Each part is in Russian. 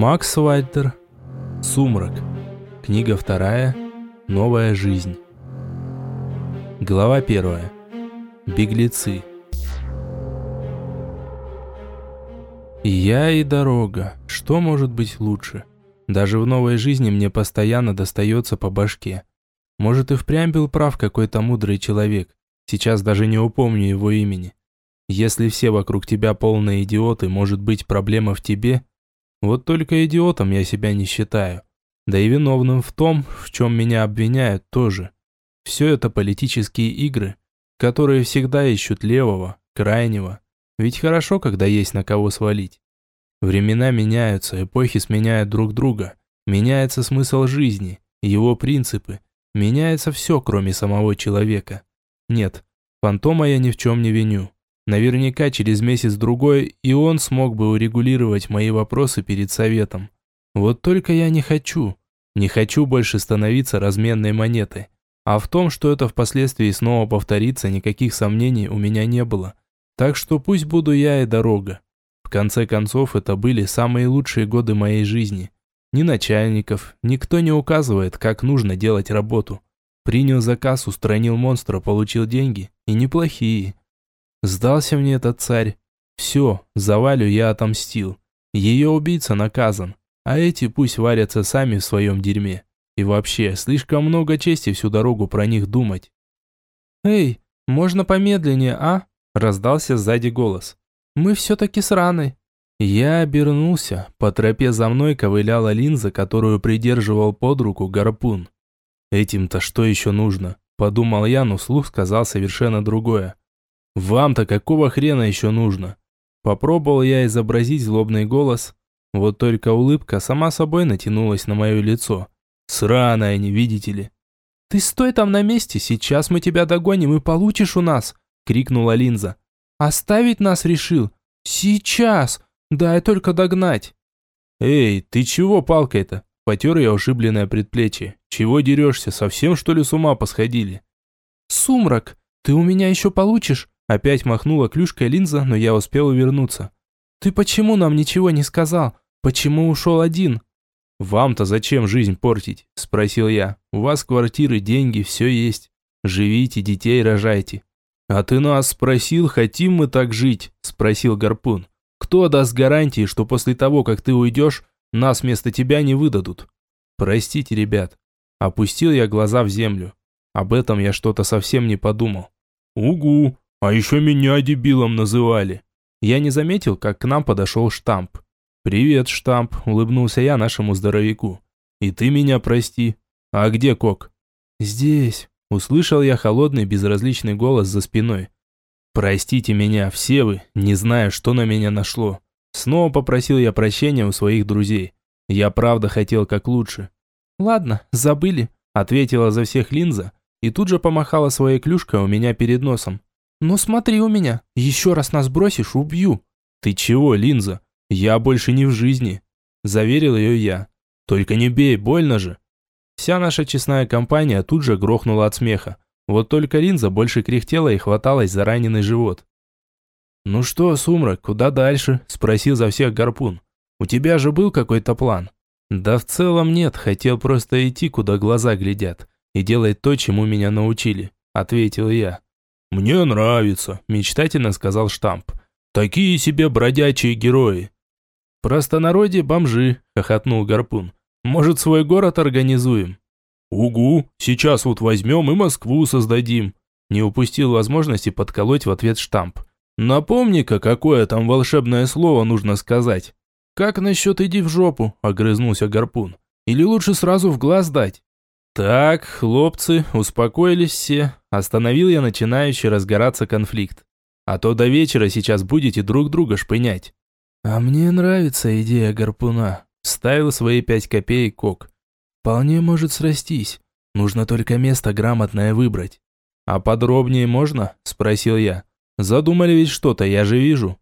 Макс Вальтер. Сумрак. Книга вторая. Новая жизнь. Глава первая. Беглецы. Я и дорога. Что может быть лучше? Даже в новой жизни мне постоянно достается по башке. Может и впрямь был прав какой-то мудрый человек. Сейчас даже не упомню его имени. Если все вокруг тебя полные идиоты, может быть проблема в тебе – вот только идиотом я себя не считаю. Да и виновным в том, в чем меня обвиняют, тоже. Все это политические игры, которые всегда ищут левого, крайнего. Ведь хорошо, когда есть на кого свалить. Времена меняются, эпохи сменяют друг друга. Меняется смысл жизни, его принципы. Меняется все, кроме самого человека. Нет, фантома я ни в чем не виню. Наверняка через месяц-другой и он смог бы урегулировать мои вопросы перед советом. Вот только я не хочу. Не хочу больше становиться разменной монетой. А в том, что это впоследствии снова повторится, никаких сомнений у меня не было. Так что пусть буду я и дорога. В конце концов, это были самые лучшие годы моей жизни. Ни начальников, никто не указывает, как нужно делать работу. Принял заказ, устранил монстра, получил деньги. И неплохие. Сдался мне этот царь. Все, за Валю я отомстил. Ее убийца наказан, а эти пусть варятся сами в своем дерьме. И вообще, слишком много чести всю дорогу про них думать. «Эй, можно помедленнее, а?» Раздался сзади голос. «Мы все-таки с раной». Я обернулся. По тропе за мной ковыляла линза, которую придерживал под руку гарпун. «Этим-то что еще нужно?» Подумал я, но вслух сказал совершенно другое. Вам-то какого хрена еще нужно? Попробовал я изобразить злобный голос, вот только улыбка сама собой натянулась на мое лицо. Сраная, не видите ли? «Ты стой там на месте, сейчас мы тебя догоним и получишь у нас!» — крикнула Линза. «Оставить нас решил? Сейчас! Дай только догнать!» «Эй, ты чего палкой-то?» Потер я ушибленное предплечье. «Чего дерешься? Совсем что ли с ума посходили?» «Сумрак, ты у меня еще получишь? Опять махнула клюшкой линза, но я успел увернуться. «Ты почему нам ничего не сказал? Почему ушел один?» «Вам-то зачем жизнь портить?» – спросил я. «У вас квартиры, деньги, все есть. Живите, детей рожайте». «А ты нас спросил, хотим мы так жить?» – спросил Гарпун. «Кто даст гарантии, что после того, как ты уйдешь, нас вместо тебя не выдадут?» «Простите, ребят». Опустил я глаза в землю. Об этом я что-то совсем не подумал. «Угу», а еще меня дебилом называли. Я не заметил, как к нам подошел штамп. «Привет, штамп», – улыбнулся я нашему здоровяку. «И ты меня прости. А где Кок?» «Здесь», – услышал я холодный безразличный голос за спиной. «Простите меня, все вы, не знаю, что на меня нашло. Снова попросил я прощения у своих друзей. Я правда хотел как лучше». «Ладно, забыли», – ответила за всех линза и тут же помахала своей клюшкой у меня перед носом. «Ну смотри у меня, еще раз нас бросишь, убью». «Ты чего, Линза? Я больше не в жизни», – заверил ее я. «Только не бей, больно же». Вся наша честная компания тут же грохнула от смеха. Вот только Линза больше кряхтела и хваталась за раненый живот. «Ну что, Сумрак, куда дальше?» – спросил за всех Гарпун. «У тебя же был какой-то план?» «Да в целом нет, хотел просто идти, куда глаза глядят, и делать то, чему меня научили», – ответил я. «Мне нравится», – мечтательно сказал Штамп. «Такие себе бродячие герои». «Простонародье бомжи», – хохотнул Гарпун. «Может, свой город организуем?» «Угу, сейчас вот возьмем и Москву создадим», – не упустил возможности подколоть в ответ Штамп. «Напомни-ка, какое там волшебное слово нужно сказать». «Как насчет иди в жопу?» – огрызнулся Гарпун. «Или лучше сразу в глаз дать?» «Так, хлопцы, успокоились все. Остановил я начинающий разгораться конфликт. А то до вечера сейчас будете друг друга шпынять». «А мне нравится идея гарпуна», – ставил свои пять копеек Кок. «Вполне может срастись. Нужно только место грамотное выбрать». «А подробнее можно?» – спросил я. «Задумали ведь что-то, я же вижу».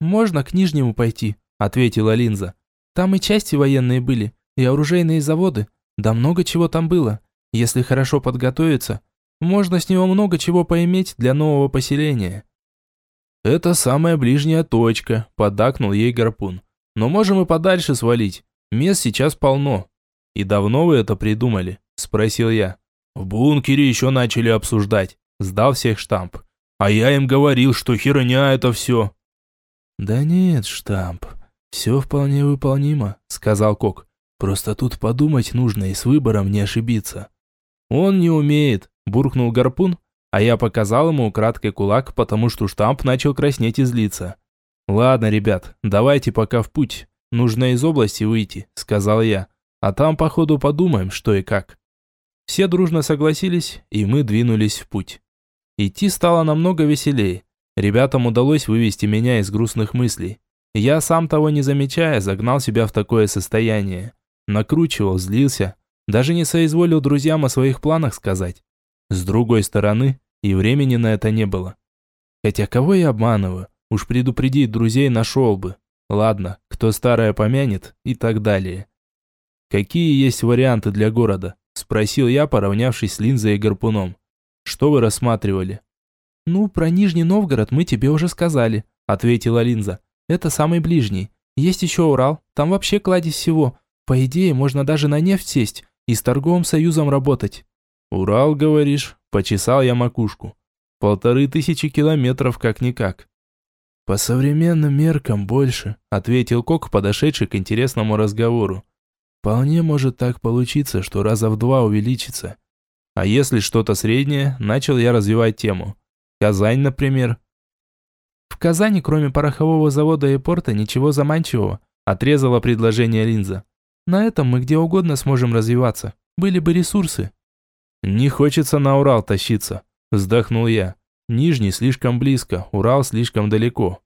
«Можно к Нижнему пойти», – ответила Линза. «Там и части военные были, и оружейные заводы. Да много чего там было. Если хорошо подготовиться, можно с него много чего поиметь для нового поселения. Это самая ближняя точка, поддакнул ей гарпун. Но можем и подальше свалить. Мест сейчас полно. И давно вы это придумали? Спросил я. В бункере еще начали обсуждать. Сдал всех штамп. А я им говорил, что херня это все. Да нет, штамп. Все вполне выполнимо, сказал Кок. Просто тут подумать нужно и с выбором не ошибиться. Он не умеет, буркнул гарпун, а я показал ему украдкой кулак, потому что штамп начал краснеть и злиться. «Ладно, ребят, давайте пока в путь. Нужно из области выйти», – сказал я. «А там, походу, подумаем, что и как». Все дружно согласились, и мы двинулись в путь. Идти стало намного веселее. Ребятам удалось вывести меня из грустных мыслей. Я, сам того не замечая, загнал себя в такое состояние. Накручивал, злился. Даже не соизволил друзьям о своих планах сказать. С другой стороны, и времени на это не было. Хотя кого я обманываю? Уж предупредить друзей нашел бы. Ладно, кто старое помянет и так далее. Какие есть варианты для города? Спросил я, поравнявшись с линзой и гарпуном. Что вы рассматривали? Ну, про Нижний Новгород мы тебе уже сказали, ответила линза. Это самый ближний. Есть еще Урал, там вообще кладезь всего. По идее, можно даже на нефть сесть и с торговым союзом работать. Урал, говоришь? Почесал я макушку. Полторы тысячи километров как-никак. «По современным меркам больше», – ответил Кок, подошедший к интересному разговору. «Вполне может так получиться, что раза в два увеличится. А если что-то среднее, начал я развивать тему. Казань, например». «В Казани, кроме порохового завода и порта, ничего заманчивого», – отрезала предложение Линза. «На этом мы где угодно сможем развиваться. Были бы ресурсы». «Не хочется на Урал тащиться», – вздохнул я. Нижний слишком близко, Урал слишком далеко.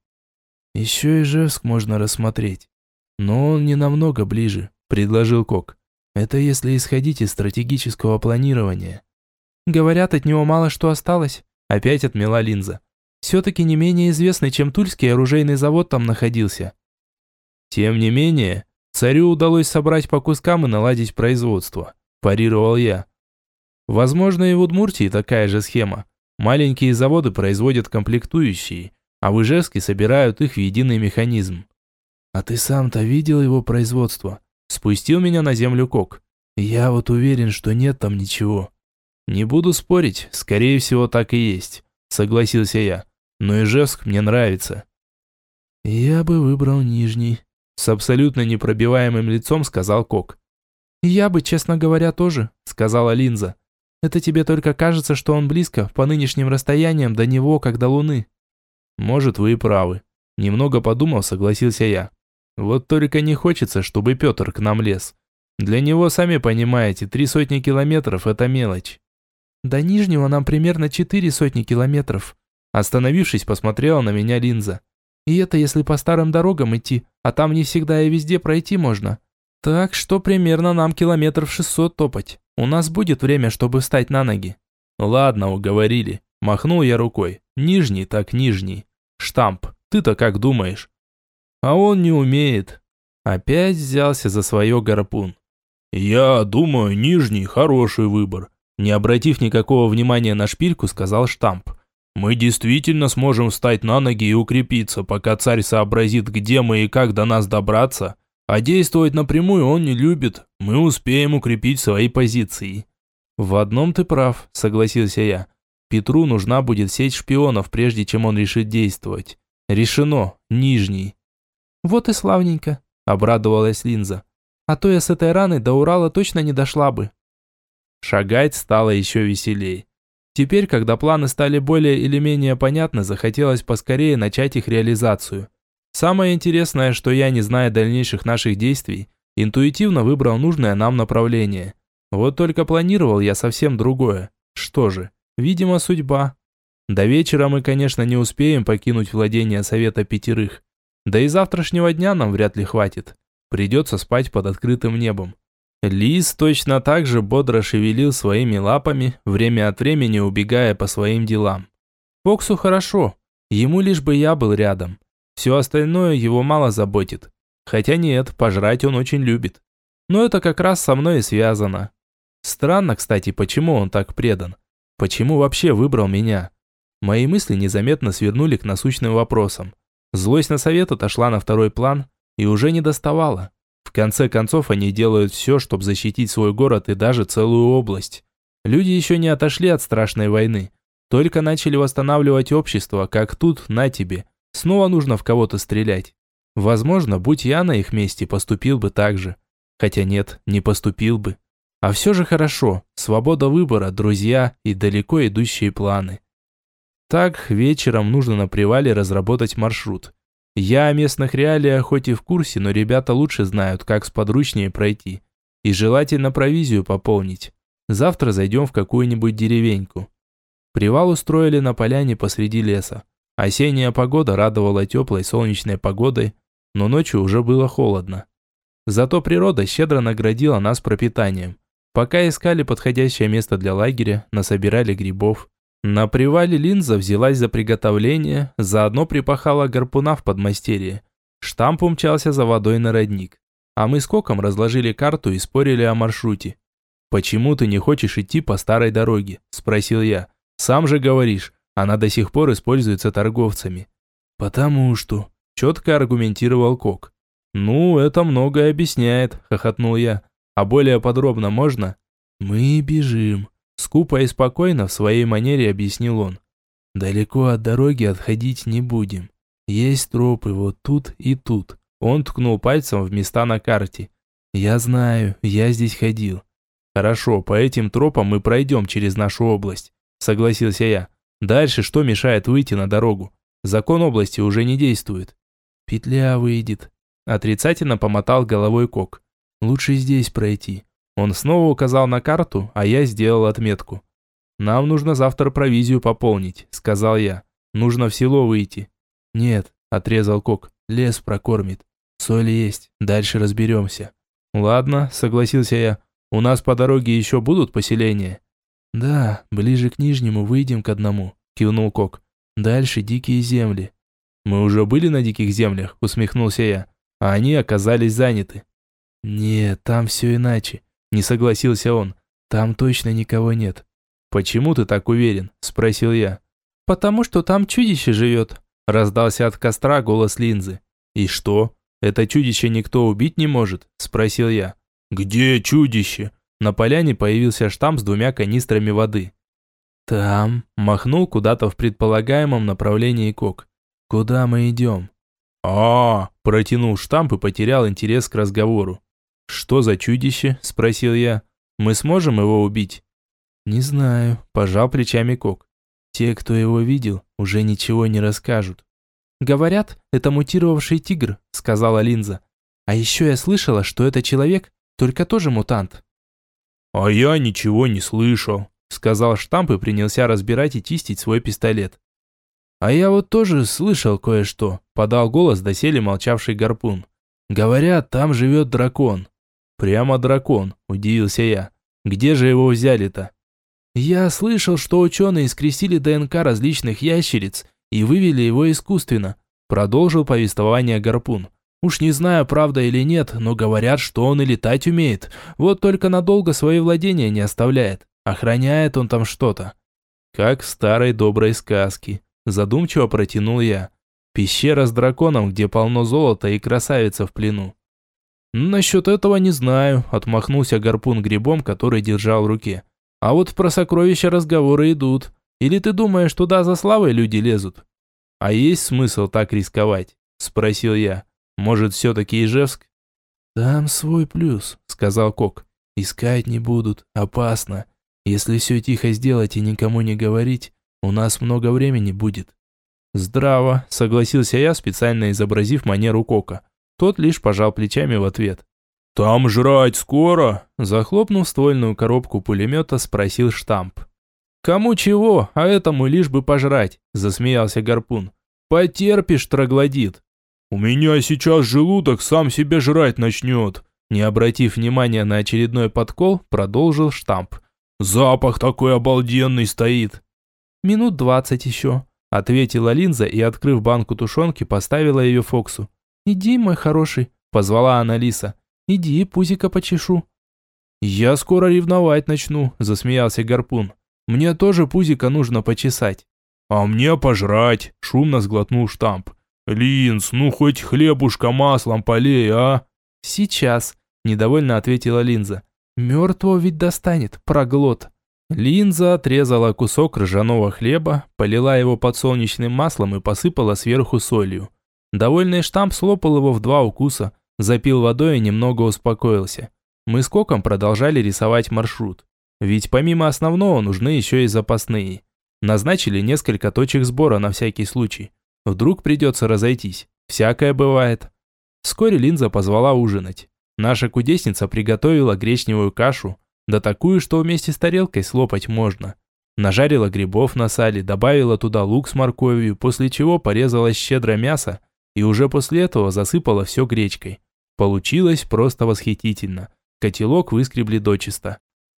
Еще и Жевск можно рассмотреть. Но он не намного ближе, предложил Кок. Это если исходить из стратегического планирования. Говорят, от него мало что осталось. Опять отмела линза. Все-таки не менее известный, чем Тульский оружейный завод там находился. Тем не менее, царю удалось собрать по кускам и наладить производство. Парировал я. Возможно, и в Удмуртии такая же схема. Маленькие заводы производят комплектующие, а в Ижевске собирают их в единый механизм. А ты сам-то видел его производство? Спустил меня на землю Кок. Я вот уверен, что нет там ничего. Не буду спорить, скорее всего так и есть, согласился я. Но Ижевск мне нравится. Я бы выбрал Нижний, с абсолютно непробиваемым лицом сказал Кок. Я бы, честно говоря, тоже, сказала Линза. Это тебе только кажется, что он близко, по нынешним расстояниям, до него, как до Луны. Может, вы и правы. Немного подумав, согласился я. Вот только не хочется, чтобы Петр к нам лез. Для него, сами понимаете, три сотни километров – это мелочь. До Нижнего нам примерно четыре сотни километров. Остановившись, посмотрела на меня линза. И это если по старым дорогам идти, а там не всегда и везде пройти можно. Так что примерно нам километров шестьсот топать. У нас будет время, чтобы встать на ноги. Ладно, уговорили. Махнул я рукой. Нижний так нижний. Штамп, ты-то как думаешь? А он не умеет. Опять взялся за свое гарпун. Я думаю, нижний хороший выбор. Не обратив никакого внимания на шпильку, сказал штамп. Мы действительно сможем встать на ноги и укрепиться, пока царь сообразит, где мы и как до нас добраться. А действовать напрямую он не любит. Мы успеем укрепить свои позиции. В одном ты прав, согласился я. Петру нужна будет сеть шпионов, прежде чем он решит действовать. Решено. Нижний. Вот и славненько, обрадовалась Линза. А то я с этой раны до Урала точно не дошла бы. Шагать стало еще веселей. Теперь, когда планы стали более или менее понятны, захотелось поскорее начать их реализацию. Самое интересное, что я, не зная дальнейших наших действий, интуитивно выбрал нужное нам направление. Вот только планировал я совсем другое. Что же, видимо, судьба. До вечера мы, конечно, не успеем покинуть владение Совета Пятерых. Да и завтрашнего дня нам вряд ли хватит. Придется спать под открытым небом. Лис точно так же бодро шевелил своими лапами, время от времени убегая по своим делам. Фоксу хорошо, ему лишь бы я был рядом. Все остальное его мало заботит. Хотя нет, пожрать он очень любит. Но это как раз со мной и связано. Странно, кстати, почему он так предан. Почему вообще выбрал меня? Мои мысли незаметно свернули к насущным вопросам. Злость на совет отошла на второй план и уже не доставала. В конце концов, они делают все, чтобы защитить свой город и даже целую область. Люди еще не отошли от страшной войны. Только начали восстанавливать общество, как тут, на тебе. Снова нужно в кого-то стрелять. Возможно, будь я на их месте, поступил бы так же. Хотя нет, не поступил бы. А все же хорошо. Свобода выбора, друзья и далеко идущие планы. Так, вечером нужно на привале разработать маршрут. Я о местных реалиях хоть и в курсе, но ребята лучше знают, как сподручнее пройти. И желательно провизию пополнить. Завтра зайдем в какую-нибудь деревеньку. Привал устроили на поляне посреди леса. Осенняя погода радовала теплой солнечной погодой, но ночью уже было холодно. Зато природа щедро наградила нас пропитанием. Пока искали подходящее место для лагеря, насобирали грибов. На привале линза взялась за приготовление, заодно припахала гарпуна в подмастерье. Штамп умчался за водой на родник. А мы с Коком разложили карту и спорили о маршруте. «Почему ты не хочешь идти по старой дороге?» – спросил я. «Сам же говоришь, она до сих пор используется торговцами». «Потому что...» – четко аргументировал Кок. «Ну, это многое объясняет», – хохотнул я. «А более подробно можно?» «Мы бежим», – скупо и спокойно в своей манере объяснил он. «Далеко от дороги отходить не будем. Есть тропы вот тут и тут». Он ткнул пальцем в места на карте. «Я знаю, я здесь ходил. Хорошо, по этим тропам мы пройдем через нашу область, согласился я. Дальше что мешает выйти на дорогу? Закон области уже не действует. Петля выйдет. Отрицательно помотал головой Кок. Лучше здесь пройти. Он снова указал на карту, а я сделал отметку. «Нам нужно завтра провизию пополнить», – сказал я. «Нужно в село выйти». «Нет», – отрезал Кок, – «лес прокормит. Соль есть, дальше разберемся». «Ладно», – согласился я. У нас по дороге еще будут поселения?» «Да, ближе к Нижнему выйдем к одному», – кивнул Кок. «Дальше дикие земли». «Мы уже были на диких землях», – усмехнулся я. «А они оказались заняты». «Нет, там все иначе», – не согласился он. «Там точно никого нет». «Почему ты так уверен?» – спросил я. «Потому что там чудище живет», – раздался от костра голос Линзы. «И что? Это чудище никто убить не может?» – спросил я. «Где чудище?» На поляне появился штамп с двумя канистрами воды. «Там», – махнул куда-то в предполагаемом направлении Кок. «Куда мы идем?» а, -а, -а протянул штамп и потерял интерес к разговору. «Что за чудище?» – спросил я. «Мы сможем его убить?» «Не знаю», – пожал плечами Кок. «Те, кто его видел, уже ничего не расскажут». «Говорят, это мутировавший тигр», – сказала Линза. «А еще я слышала, что это человек, только тоже мутант». «А я ничего не слышал», — сказал штамп и принялся разбирать и чистить свой пистолет. «А я вот тоже слышал кое-что», — подал голос доселе молчавший гарпун. «Говорят, там живет дракон». «Прямо дракон», — удивился я. «Где же его взяли-то?» «Я слышал, что ученые скрестили ДНК различных ящериц и вывели его искусственно», — продолжил повествование гарпун. Уж не знаю, правда или нет, но говорят, что он и летать умеет. Вот только надолго свои владения не оставляет. Охраняет он там что-то. Как в старой доброй сказке. Задумчиво протянул я. Пещера с драконом, где полно золота и красавица в плену. «Насчет этого не знаю», – отмахнулся гарпун грибом, который держал в руке. «А вот про сокровища разговоры идут. Или ты думаешь, туда за славой люди лезут?» «А есть смысл так рисковать?» – спросил я. Может, все-таки Ижевск? Там свой плюс, сказал Кок. Искать не будут, опасно. Если все тихо сделать и никому не говорить, у нас много времени будет. Здраво, согласился я, специально изобразив манеру Кока. Тот лишь пожал плечами в ответ. «Там жрать скоро?» Захлопнув ствольную коробку пулемета, спросил штамп. «Кому чего, а этому лишь бы пожрать», засмеялся Гарпун. «Потерпишь, троглодит». «У меня сейчас желудок сам себе жрать начнет», не обратив внимания на очередной подкол, продолжил штамп. «Запах такой обалденный стоит!» «Минут двадцать еще», — ответила Линза и, открыв банку тушенки, поставила ее Фоксу. «Иди, мой хороший», — позвала она Лиса. «Иди, пузика почешу». «Я скоро ревновать начну», — засмеялся Гарпун. «Мне тоже пузика нужно почесать». «А мне пожрать», — шумно сглотнул штамп. «Линз, ну хоть хлебушка маслом полей, а?» Сейчас, недовольно ответила Линза. Мертвого ведь достанет, проглот. Линза отрезала кусок ржаного хлеба, полила его подсолнечным маслом и посыпала сверху солью. Довольный штамп слопал его в два укуса, запил водой и немного успокоился. Мы с Коком продолжали рисовать маршрут. Ведь помимо основного нужны еще и запасные. Назначили несколько точек сбора на всякий случай. Вдруг придется разойтись. Всякое бывает. Вскоре Линза позвала ужинать. Наша кудесница приготовила гречневую кашу, да такую, что вместе с тарелкой слопать можно. Нажарила грибов на сале, добавила туда лук с морковью, после чего порезала щедро мясо и уже после этого засыпала все гречкой. Получилось просто восхитительно. Котелок выскребли дочисто.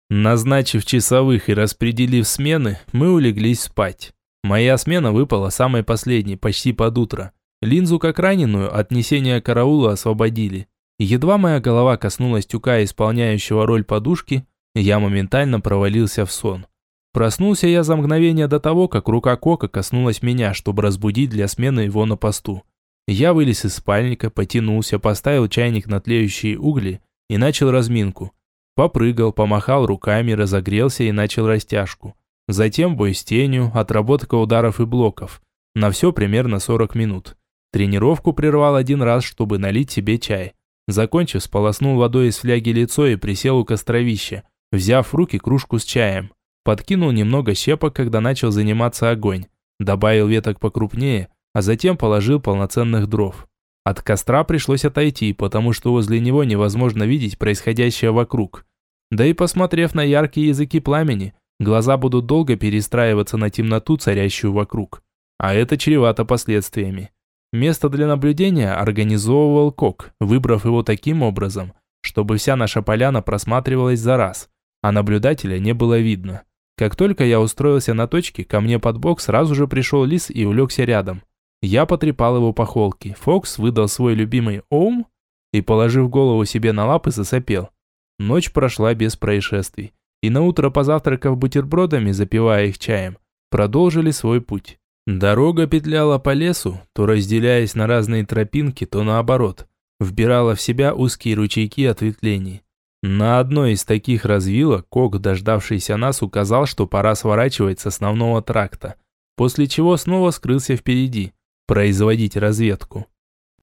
Назначив часовых и распределив смены, мы улеглись спать. Моя смена выпала самой последней, почти под утро. Линзу как раненую от несения караула освободили. Едва моя голова коснулась тюка, исполняющего роль подушки, я моментально провалился в сон. Проснулся я за мгновение до того, как рука Кока коснулась меня, чтобы разбудить для смены его на посту. Я вылез из спальника, потянулся, поставил чайник на тлеющие угли и начал разминку. Попрыгал, помахал руками, разогрелся и начал растяжку. Затем бой с тенью, отработка ударов и блоков. На все примерно 40 минут. Тренировку прервал один раз, чтобы налить себе чай. Закончив, сполоснул водой из фляги лицо и присел у костровища, взяв в руки кружку с чаем. Подкинул немного щепок, когда начал заниматься огонь. Добавил веток покрупнее, а затем положил полноценных дров. От костра пришлось отойти, потому что возле него невозможно видеть происходящее вокруг. Да и посмотрев на яркие языки пламени, глаза будут долго перестраиваться на темноту, царящую вокруг. А это чревато последствиями. Место для наблюдения организовывал Кок, выбрав его таким образом, чтобы вся наша поляна просматривалась за раз, а наблюдателя не было видно. Как только я устроился на точке, ко мне под бок сразу же пришел лис и улегся рядом. Я потрепал его по холке. Фокс выдал свой любимый «Оум» и, положив голову себе на лапы, засопел. Ночь прошла без происшествий. И на утро позавтракав бутербродами, запивая их чаем, продолжили свой путь. Дорога петляла по лесу, то разделяясь на разные тропинки, то наоборот. Вбирала в себя узкие ручейки ответвлений. На одной из таких развилок Кок, дождавшийся нас, указал, что пора сворачивать с основного тракта, после чего снова скрылся впереди, производить разведку.